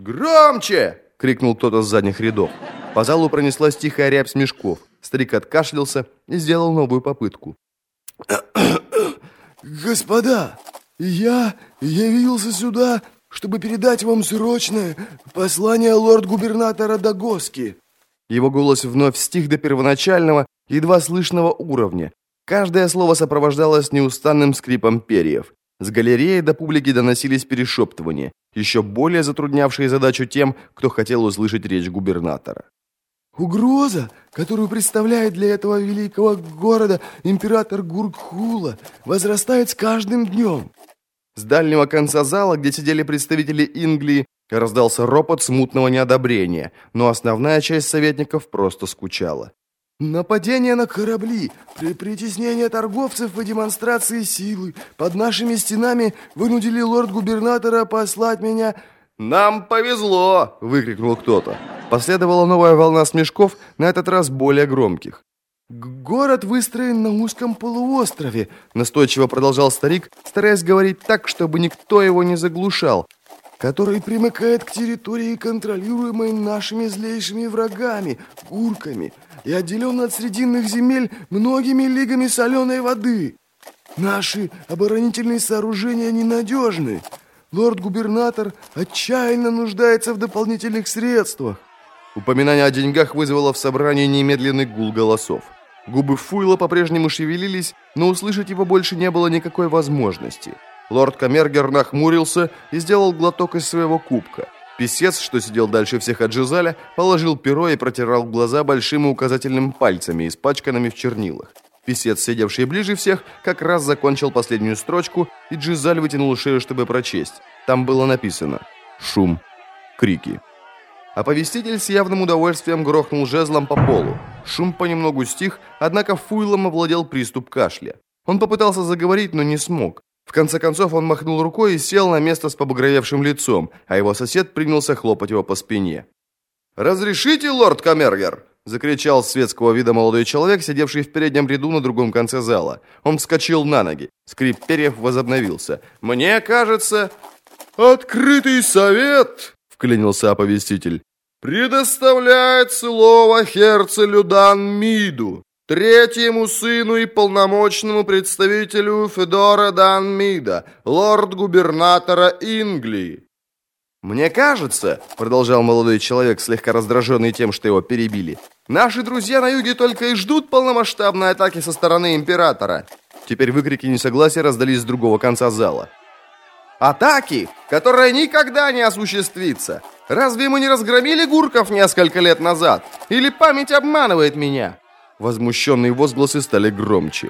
«Громче!» — крикнул кто-то с задних рядов. По залу пронеслась тихая рябь смешков. Старик откашлялся и сделал новую попытку. «Господа, я явился сюда, чтобы передать вам срочное послание лорд-губернатора Дагоски». Его голос вновь стих до первоначального, едва слышного уровня. Каждое слово сопровождалось неустанным скрипом перьев. С галереи до публики доносились перешептывания, еще более затруднявшие задачу тем, кто хотел услышать речь губернатора. Угроза, которую представляет для этого великого города император Гуркхула, возрастает с каждым днем. С дальнего конца зала, где сидели представители Инглии, раздался ропот смутного неодобрения, но основная часть советников просто скучала. Нападение на корабли, при притеснение торговцев и демонстрации силы под нашими стенами вынудили лорд-губернатора послать меня... «Нам повезло!» — выкрикнул кто-то. Последовала новая волна смешков, на этот раз более громких. «Город выстроен на узком полуострове», — настойчиво продолжал старик, стараясь говорить так, чтобы никто его не заглушал, который примыкает к территории, контролируемой нашими злейшими врагами, гурками, и отделен от срединных земель многими лигами соленой воды. Наши оборонительные сооружения ненадежны. Лорд-губернатор отчаянно нуждается в дополнительных средствах. Упоминание о деньгах вызвало в собрании немедленный гул голосов. Губы Фуйла по-прежнему шевелились, но услышать его больше не было никакой возможности. Лорд Камергер нахмурился и сделал глоток из своего кубка. Песец, что сидел дальше всех от Жизаля, положил перо и протирал глаза большим и указательным пальцами, испачканными в чернилах. Песец, сидевший ближе всех, как раз закончил последнюю строчку, и Джизаль вытянул шею, чтобы прочесть. Там было написано «Шум, крики». Оповеститель с явным удовольствием грохнул жезлом по полу. Шум понемногу стих, однако Фуйлом овладел приступ кашля. Он попытался заговорить, но не смог. В конце концов он махнул рукой и сел на место с побагровевшим лицом, а его сосед принялся хлопать его по спине. «Разрешите, лорд Камергер?» – закричал светского вида молодой человек, сидевший в переднем ряду на другом конце зала. Он вскочил на ноги. Скрип перьев возобновился. «Мне кажется...» «Открытый совет!» вклинился оповеститель. «Предоставляет слово Херцелю Дан Миду, третьему сыну и полномочному представителю Федора Дан Мида, лорд-губернатора Инглии». «Мне кажется», — продолжал молодой человек, слегка раздраженный тем, что его перебили, «наши друзья на юге только и ждут полномасштабной атаки со стороны императора». Теперь выкрики несогласия раздались с другого конца зала. Атаки, которая никогда не осуществится. Разве мы не разгромили гурков несколько лет назад? Или память обманывает меня?» Возмущенные возгласы стали громче.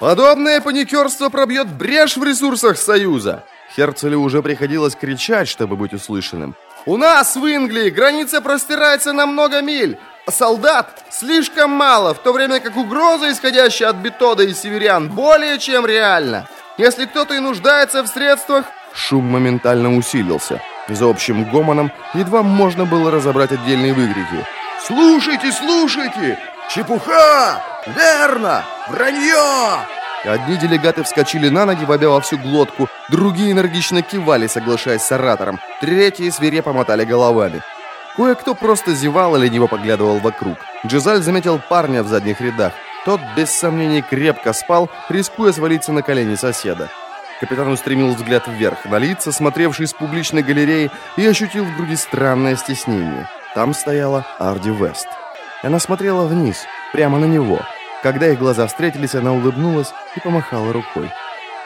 «Подобное паникерство пробьет брешь в ресурсах Союза!» Херцелю уже приходилось кричать, чтобы быть услышанным. «У нас в Инглии граница простирается на много миль, солдат слишком мало, в то время как угроза, исходящая от Бетода и северян, более чем реальна. Если кто-то и нуждается в средствах...» Шум моментально усилился. За общим гомоном едва можно было разобрать отдельные выкрики. «Слушайте, слушайте! Чепуха! Верно! Вранье!» Одни делегаты вскочили на ноги, вобя во всю глотку, другие энергично кивали, соглашаясь с оратором, третьи свирепо мотали головами. Кое-кто просто зевал или лениво поглядывал вокруг. Джизаль заметил парня в задних рядах. Тот, без сомнений, крепко спал, рискуя свалиться на колени соседа. Капитан устремил взгляд вверх, на лица, смотревшие с публичной галереи, и ощутил в груди странное стеснение. Там стояла Арди Вест. Она смотрела вниз, прямо на него. Когда их глаза встретились, она улыбнулась и помахала рукой.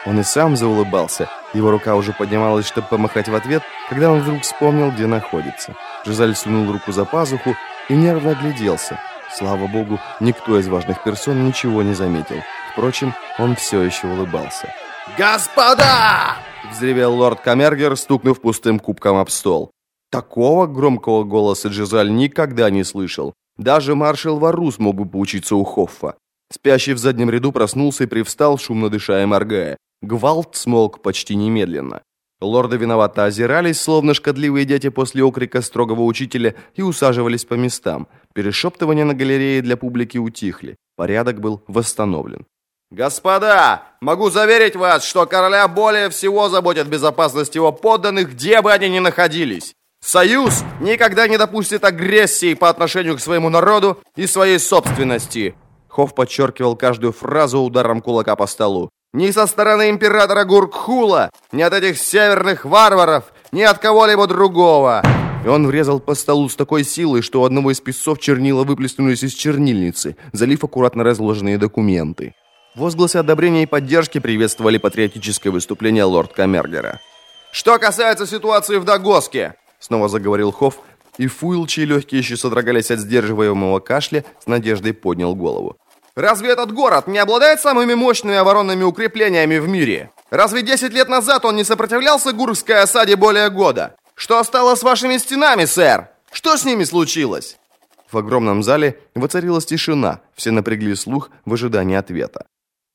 Он и сам заулыбался. Его рука уже поднималась, чтобы помахать в ответ, когда он вдруг вспомнил, где находится. Жизаль сунул руку за пазуху и нервно огляделся. Слава богу, никто из важных персон ничего не заметил. Впрочем, он все еще улыбался. «Господа!» – взревел лорд Камергер, стукнув пустым кубком об стол. Такого громкого голоса Джизаль никогда не слышал. Даже маршал Варус мог бы поучиться у Хоффа. Спящий в заднем ряду проснулся и привстал, шумно дыша и моргая. Гвалт смолк почти немедленно. Лорды виновато озирались, словно шкодливые дети после окрика строгого учителя, и усаживались по местам. Перешептывания на галерее для публики утихли. Порядок был восстановлен. «Господа, могу заверить вас, что короля более всего заботят безопасность его подданных, где бы они ни находились. Союз никогда не допустит агрессии по отношению к своему народу и своей собственности. Хофф подчеркивал каждую фразу ударом кулака по столу. Ни со стороны императора Гуркхула, ни от этих северных варваров, ни от кого-либо другого. И он врезал по столу с такой силой, что у одного из песцов чернила выплеснулись из чернильницы, залив аккуратно разложенные документы. Возгласы одобрения и поддержки приветствовали патриотическое выступление лорд Камергера. «Что касается ситуации в Дагоске», — снова заговорил Хофф, и Фуил, чьи легкие еще содрогались от сдерживаемого кашля, с надеждой поднял голову. «Разве этот город не обладает самыми мощными оборонными укреплениями в мире? Разве 10 лет назад он не сопротивлялся гурской осаде более года? Что стало с вашими стенами, сэр? Что с ними случилось?» В огромном зале воцарилась тишина, все напрягли слух в ожидании ответа.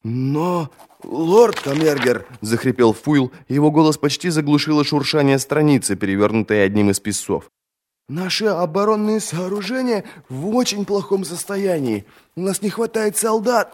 «Но, лорд Камергер!» – захрипел Фуил, и его голос почти заглушило шуршание страницы, перевернутой одним из песцов. «Наши оборонные сооружения в очень плохом состоянии. У нас не хватает солдат,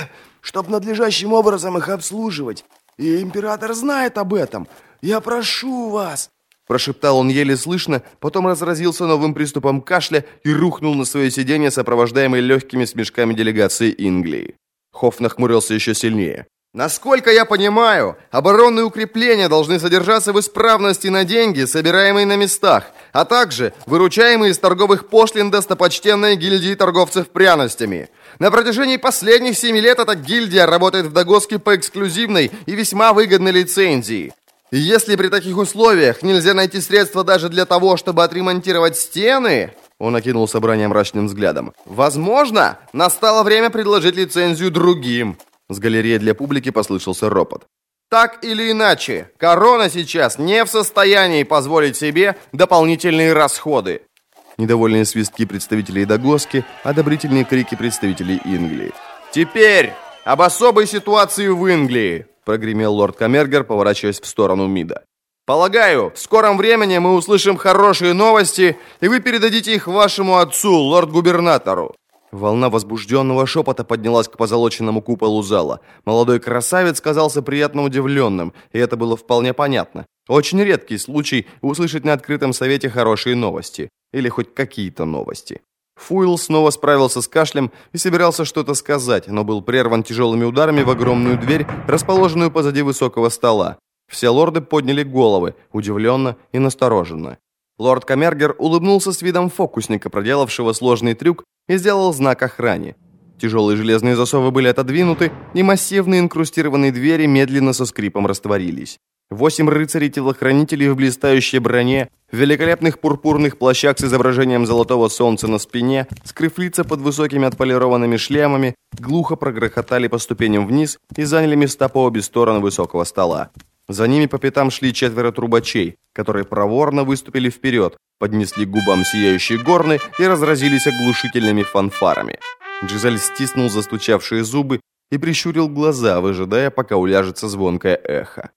чтобы надлежащим образом их обслуживать. И император знает об этом. Я прошу вас!» Прошептал он еле слышно, потом разразился новым приступом кашля и рухнул на свое сиденье, сопровождаемый легкими смешками делегации Инглии. Хофф нахмурился еще сильнее. Насколько я понимаю, оборонные укрепления должны содержаться в исправности на деньги, собираемые на местах, а также выручаемые из торговых пошлин достопочтенной гильдии торговцев пряностями. На протяжении последних семи лет эта гильдия работает в Дагоске по эксклюзивной и весьма выгодной лицензии. И если при таких условиях нельзя найти средства даже для того, чтобы отремонтировать стены, он окинул собрание мрачным взглядом. «Возможно, настало время предложить лицензию другим». С галереи для публики послышался ропот. Так или иначе, корона сейчас не в состоянии позволить себе дополнительные расходы. Недовольные свистки представителей Дагоски, одобрительные крики представителей Инглии. «Теперь об особой ситуации в Инглии», прогремел лорд Камергер, поворачиваясь в сторону Мида. Полагаю, в скором времени мы услышим хорошие новости, и вы передадите их вашему отцу, лорд-губернатору». Волна возбужденного шепота поднялась к позолоченному куполу зала. Молодой красавец казался приятно удивленным, и это было вполне понятно. Очень редкий случай услышать на открытом совете хорошие новости. Или хоть какие-то новости. Фуил снова справился с кашлем и собирался что-то сказать, но был прерван тяжелыми ударами в огромную дверь, расположенную позади высокого стола. Все лорды подняли головы, удивленно и настороженно. Лорд Камергер улыбнулся с видом фокусника, проделавшего сложный трюк, и сделал знак охране. Тяжелые железные засовы были отодвинуты, и массивные инкрустированные двери медленно со скрипом растворились. Восемь рыцарей-телохранителей в блистающей броне, в великолепных пурпурных плащах с изображением золотого солнца на спине, скрыв лица под высокими отполированными шлемами, глухо прогрохотали по ступеням вниз и заняли места по обе стороны высокого стола. За ними по пятам шли четверо трубачей, которые проворно выступили вперед, поднесли к губам сияющие горны и разразились оглушительными фанфарами. Джизель стиснул застучавшие зубы и прищурил глаза, выжидая, пока уляжется звонкое эхо.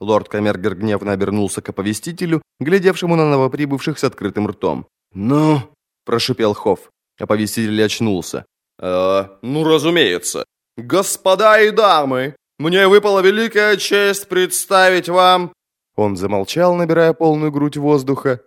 Лорд Камергер гневно обернулся к оповестителю, глядевшему на новоприбывших с открытым ртом. «Ну?» – прошипел Хофф. Оповеститель очнулся. «Э, ну, разумеется. Господа и дамы, мне выпала великая честь представить вам...» Он замолчал, набирая полную грудь воздуха.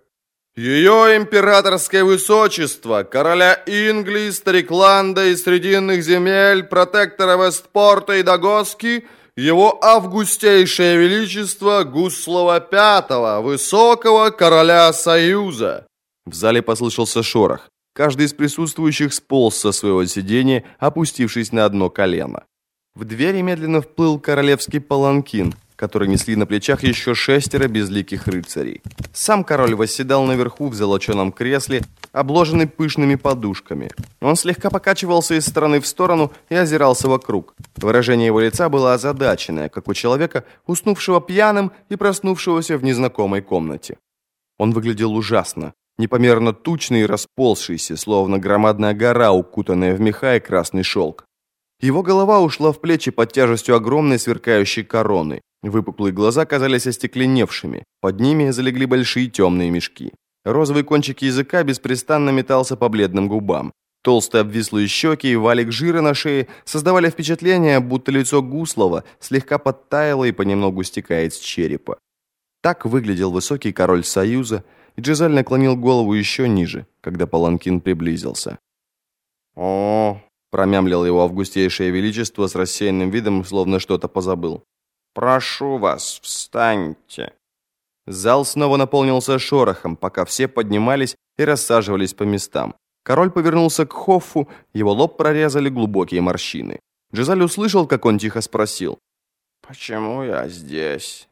«Ее императорское высочество, короля Инглии, Старикланда и Срединных земель, протектора Вестпорта и Дагоски, его августейшее величество Гуслова Пятого, высокого короля Союза!» В зале послышался шорох. Каждый из присутствующих сполз со своего сидения, опустившись на одно колено. В двери медленно вплыл королевский паланкин, который несли на плечах еще шестеро безликих рыцарей. Сам король восседал наверху в золоченом кресле, обложенный пышными подушками. Он слегка покачивался из стороны в сторону и озирался вокруг. Выражение его лица было озадаченное, как у человека, уснувшего пьяным и проснувшегося в незнакомой комнате. Он выглядел ужасно, непомерно тучный и расползшийся, словно громадная гора, укутанная в меха и красный шелк. Его голова ушла в плечи под тяжестью огромной сверкающей короны. Выпуклые глаза казались остекленевшими. Под ними залегли большие темные мешки. Розовый кончик языка беспрестанно метался по бледным губам. Толстые обвислые щеки и валик жира на шее создавали впечатление, будто лицо Гуслова слегка подтаяло и понемногу стекает с черепа. Так выглядел высокий король Союза, и Джизаль наклонил голову еще ниже, когда паланкин приблизился. «О!» — промямлил его августейшее величество с рассеянным видом, словно что-то позабыл. «Прошу вас, встаньте!» Зал снова наполнился шорохом, пока все поднимались и рассаживались по местам. Король повернулся к Хоффу, его лоб прорезали глубокие морщины. Джизаль услышал, как он тихо спросил. «Почему я здесь?»